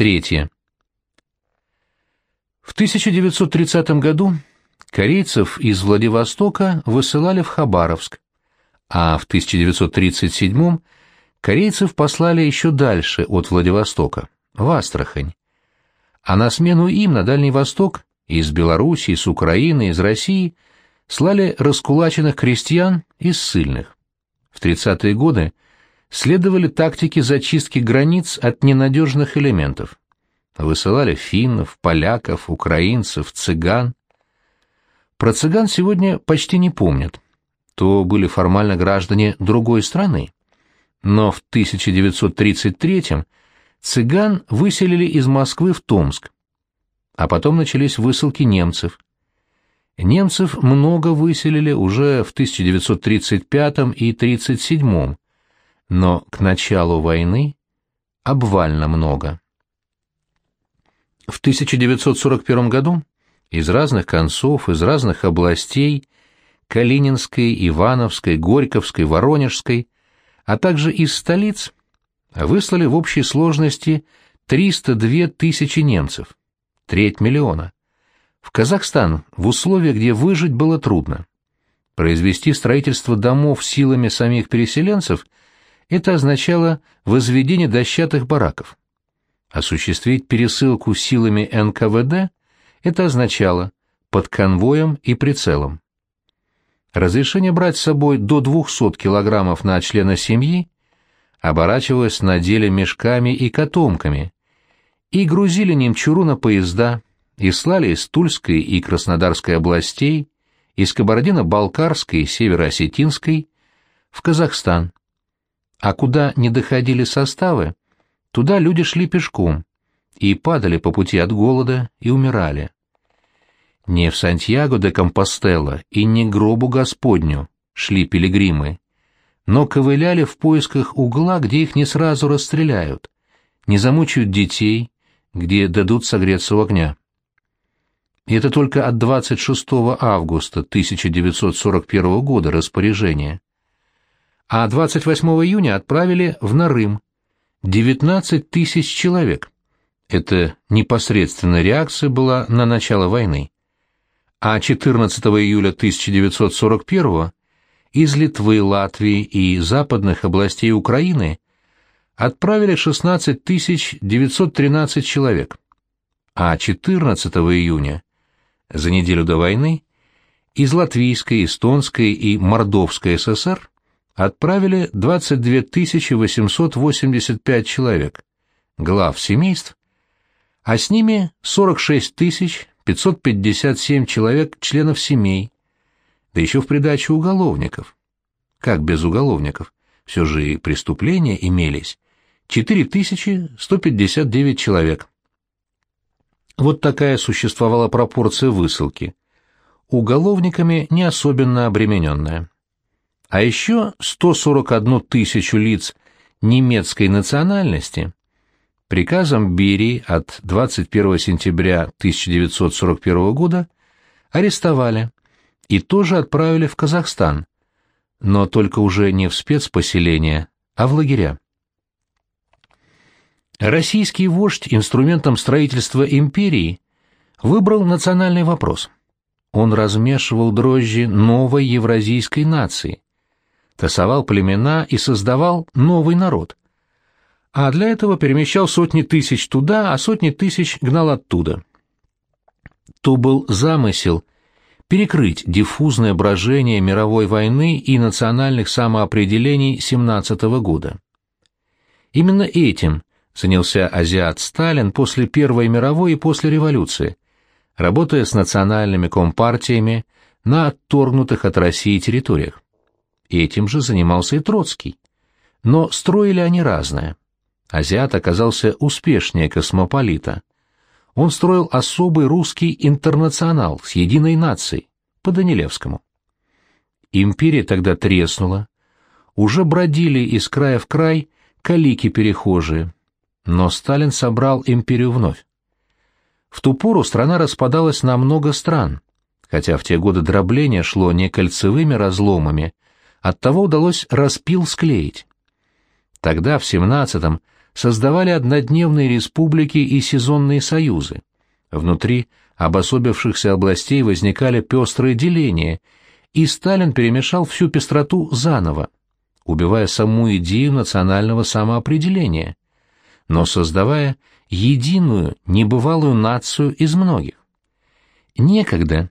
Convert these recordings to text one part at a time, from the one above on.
Третье. В 1930 году корейцев из Владивостока высылали в Хабаровск, а в 1937 корейцев послали еще дальше от Владивостока, в Астрахань. А на смену им на Дальний Восток из Белоруссии, с Украины, из России слали раскулаченных крестьян из ссыльных. В 30-е годы следовали тактики зачистки границ от ненадежных элементов. Высылали финнов, поляков, украинцев, цыган. Про цыган сегодня почти не помнят. То были формально граждане другой страны. Но в 1933-м цыган выселили из Москвы в Томск. А потом начались высылки немцев. Немцев много выселили уже в 1935 и 1937, но к началу войны обвально много. В 1941 году из разных концов, из разных областей Калининской, Ивановской, Горьковской, Воронежской, а также из столиц выслали в общей сложности 302 тысячи немцев, треть миллиона. В Казахстан, в условиях, где выжить было трудно. Произвести строительство домов силами самих переселенцев – это означало возведение дощатых бараков. Осуществить пересылку силами НКВД – это означало под конвоем и прицелом. Разрешение брать с собой до 200 килограммов на члена семьи оборачивалось на деле мешками и котомками, и грузили немчуру на поезда, и слали из Тульской и Краснодарской областей, из Кабардино-Балкарской и Северо-Осетинской в Казахстан, а куда не доходили составы, туда люди шли пешком и падали по пути от голода и умирали. Не в Сантьяго де Компостела и не гробу Господню шли пилигримы, но ковыляли в поисках угла, где их не сразу расстреляют, не замучают детей, где дадут согреться у огня. И это только от 26 августа 1941 года распоряжение а 28 июня отправили в Нарым. 19 тысяч человек. Это непосредственная реакция была на начало войны. А 14 июля 1941 из Литвы, Латвии и западных областей Украины отправили 16 913 человек. А 14 июня, за неделю до войны, из Латвийской, Эстонской и Мордовской ССР отправили 22 885 человек, глав семейств, а с ними 46 557 человек членов семей, да еще в придачу уголовников. Как без уголовников? Все же и преступления имелись. 4159 человек. Вот такая существовала пропорция высылки. Уголовниками не особенно обремененная а еще 141 тысячу лиц немецкой национальности приказом Берии от 21 сентября 1941 года арестовали и тоже отправили в Казахстан, но только уже не в спецпоселение, а в лагеря. Российский вождь инструментом строительства империи выбрал национальный вопрос. Он размешивал дрожжи новой евразийской нации, тасовал племена и создавал новый народ. А для этого перемещал сотни тысяч туда, а сотни тысяч гнал оттуда. То был замысел перекрыть диффузное брожение мировой войны и национальных самоопределений 17 года. Именно этим занялся азиат Сталин после Первой мировой и после революции, работая с национальными компартиями на отторгнутых от России территориях. Этим же занимался и Троцкий. Но строили они разное. Азиат оказался успешнее космополита. Он строил особый русский интернационал с единой нацией, по Данилевскому. Империя тогда треснула. Уже бродили из края в край калики-перехожие. Но Сталин собрал империю вновь. В ту пору страна распадалась на много стран, хотя в те годы дробление шло не кольцевыми разломами, Оттого удалось распил склеить. Тогда, в семнадцатом, создавали однодневные республики и сезонные союзы. Внутри обособившихся областей возникали пестрые деления, и Сталин перемешал всю пестроту заново, убивая саму идею национального самоопределения, но создавая единую, небывалую нацию из многих. Некогда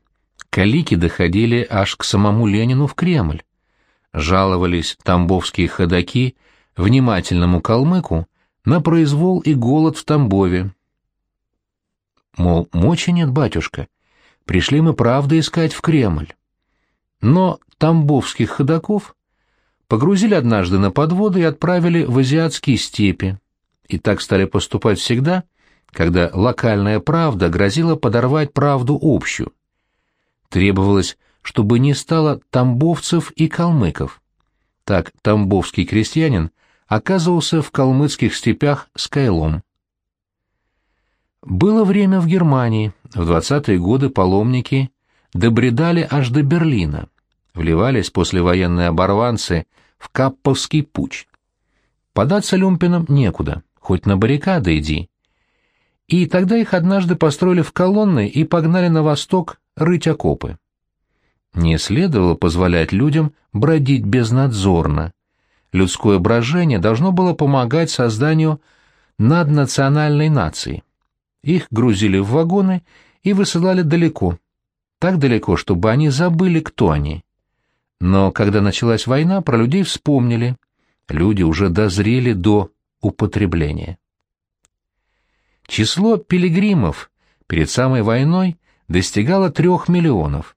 калики доходили аж к самому Ленину в Кремль. Жаловались тамбовские ходаки внимательному калмыку на произвол и голод в Тамбове. Мол, мочи нет, батюшка, пришли мы правда искать в Кремль. Но тамбовских ходаков погрузили однажды на подводы и отправили в азиатские степи. И так стали поступать всегда — когда локальная правда грозила подорвать правду общую. Требовалось, чтобы не стало тамбовцев и калмыков. Так тамбовский крестьянин оказывался в калмыцких степях с кайлом. Было время в Германии, в 20-е годы паломники добредали аж до Берлина, вливались послевоенные оборванцы в Капповский путь. Податься люмпинам некуда, хоть на баррикады иди. И тогда их однажды построили в колонны и погнали на восток рыть окопы. Не следовало позволять людям бродить безнадзорно. Людское брожение должно было помогать созданию наднациональной нации. Их грузили в вагоны и высылали далеко. Так далеко, чтобы они забыли, кто они. Но когда началась война, про людей вспомнили. Люди уже дозрели до употребления. Число пилигримов перед самой войной достигало трех миллионов,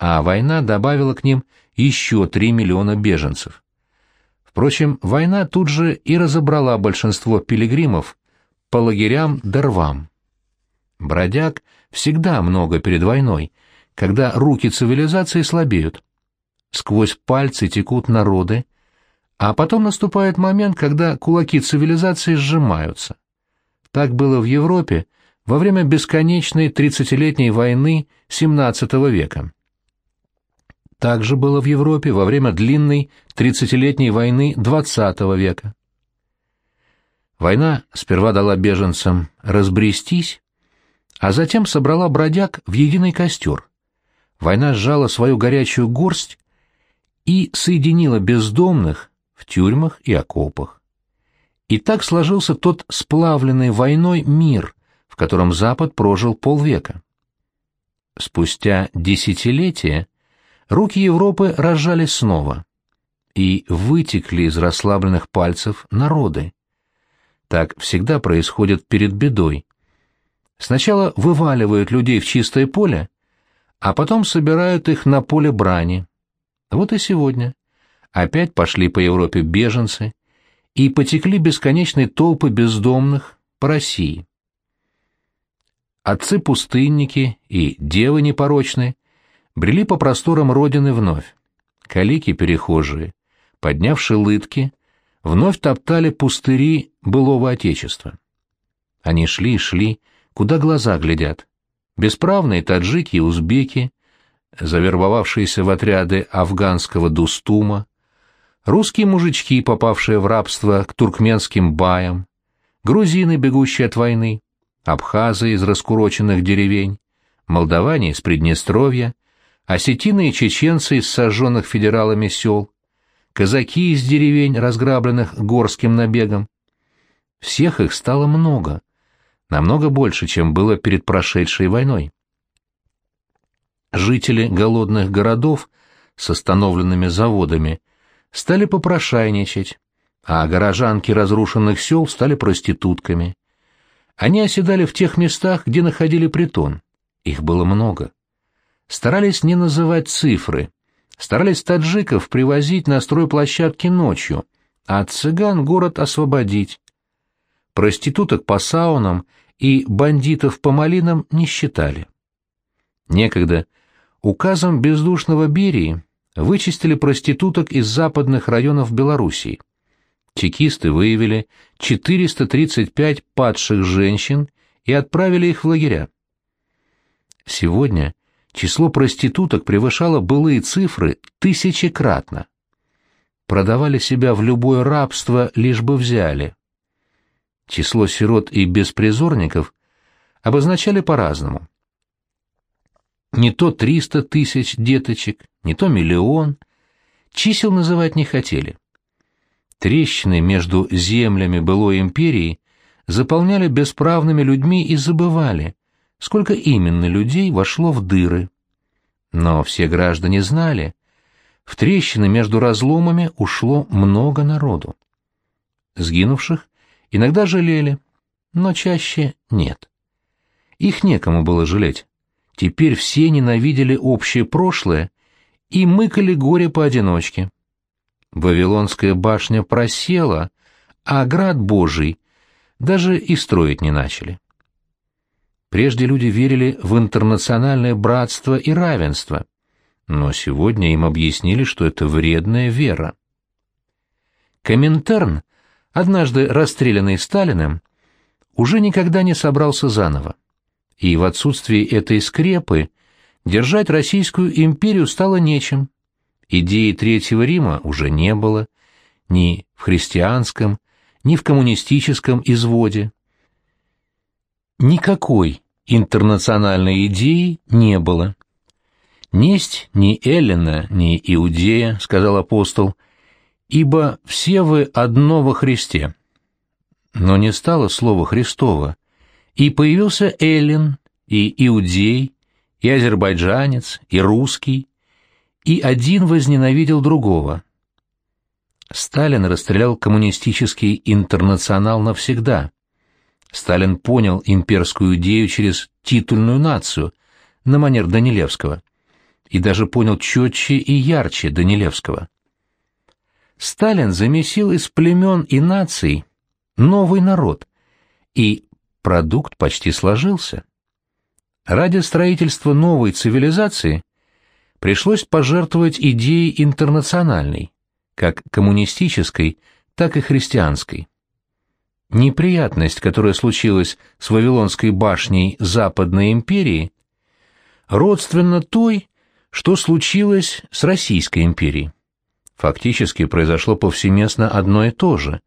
а война добавила к ним еще три миллиона беженцев. Впрочем, война тут же и разобрала большинство пилигримов по лагерям дорвам. Бродяг всегда много перед войной, когда руки цивилизации слабеют. Сквозь пальцы текут народы, а потом наступает момент, когда кулаки цивилизации сжимаются. Так было в Европе во время бесконечной тридцатилетней войны XVII века. Так же было в Европе во время длинной тридцатилетней войны XX века. Война сперва дала беженцам разбрестись, а затем собрала бродяг в единый костер. Война сжала свою горячую горсть и соединила бездомных в тюрьмах и окопах. И так сложился тот сплавленный войной мир, в котором Запад прожил полвека. Спустя десятилетия руки Европы разжались снова, и вытекли из расслабленных пальцев народы. Так всегда происходит перед бедой. Сначала вываливают людей в чистое поле, а потом собирают их на поле брани. Вот и сегодня. Опять пошли по Европе беженцы, и потекли бесконечные толпы бездомных по России. Отцы-пустынники и девы непорочные брели по просторам Родины вновь. Калики-перехожие, поднявшие лытки, вновь топтали пустыри былого Отечества. Они шли и шли, куда глаза глядят. Бесправные таджики и узбеки, завербовавшиеся в отряды афганского дустума, русские мужички, попавшие в рабство к туркменским баям, грузины, бегущие от войны, абхазы из раскуроченных деревень, молдаване из Приднестровья, осетины и чеченцы из сожженных федералами сел, казаки из деревень, разграбленных горским набегом. Всех их стало много, намного больше, чем было перед прошедшей войной. Жители голодных городов с остановленными заводами стали попрошайничать, а горожанки разрушенных сел стали проститутками. Они оседали в тех местах, где находили притон. Их было много. Старались не называть цифры, старались таджиков привозить на стройплощадки ночью, а цыган город освободить. Проституток по саунам и бандитов по малинам не считали. Некогда указом бездушного Берии вычистили проституток из западных районов Белоруссии. Чекисты выявили 435 падших женщин и отправили их в лагеря. Сегодня число проституток превышало былые цифры тысячекратно. Продавали себя в любое рабство, лишь бы взяли. число сирот и беспризорников обозначали по-разному. Не то триста тысяч деточек, не то миллион. Чисел называть не хотели. Трещины между землями былой империи заполняли бесправными людьми и забывали, сколько именно людей вошло в дыры. Но все граждане знали, в трещины между разломами ушло много народу. Сгинувших иногда жалели, но чаще нет. Их некому было жалеть. Теперь все ненавидели общее прошлое и мыкали горе поодиночке. Вавилонская башня просела, а град Божий даже и строить не начали. Прежде люди верили в интернациональное братство и равенство, но сегодня им объяснили, что это вредная вера. Коминтерн, однажды расстрелянный Сталиным, уже никогда не собрался заново, и в отсутствии этой скрепы держать Российскую империю стало нечем. Идеи Третьего Рима уже не было, ни в христианском, ни в коммунистическом изводе. Никакой интернациональной идеи не было. «Несть ни Эллина, ни Иудея», — сказал апостол, — «ибо все вы одно во Христе». Но не стало слова Христова, и появился Эллин, и Иудей, и азербайджанец, и русский, и один возненавидел другого. Сталин расстрелял коммунистический интернационал навсегда. Сталин понял имперскую идею через титульную нацию, на манер Данилевского, и даже понял четче и ярче Данилевского. Сталин замесил из племен и наций новый народ, и продукт почти сложился. Ради строительства новой цивилизации пришлось пожертвовать идеей интернациональной, как коммунистической, так и христианской. Неприятность, которая случилась с Вавилонской башней Западной империи, родственна той, что случилось с Российской империей. Фактически произошло повсеместно одно и то же.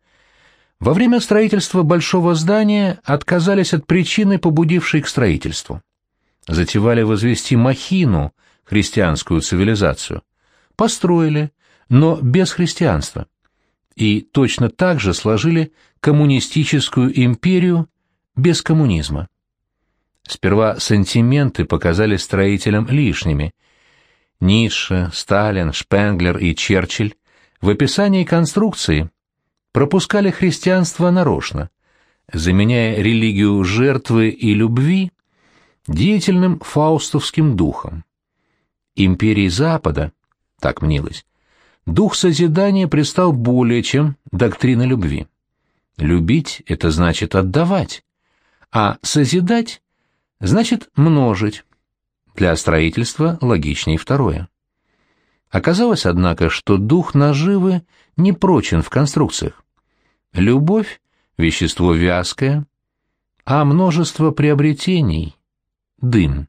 Во время строительства большого здания отказались от причины, побудившей к строительству. Затевали возвести махину, христианскую цивилизацию. Построили, но без христианства и точно так же сложили коммунистическую империю без коммунизма. Сперва сантименты показались строителям лишними. Ницше, Сталин, Шпенглер и Черчилль в описании конструкции пропускали христианство нарочно, заменяя религию жертвы и любви деятельным фаустовским духом. Империи Запада, так мнилось, дух созидания пристал более чем доктрина любви. Любить — это значит отдавать, а созидать — значит множить. Для строительства логичнее второе. Оказалось, однако, что дух наживы не прочен в конструкциях. Любовь — вещество вязкое, а множество приобретений — дым.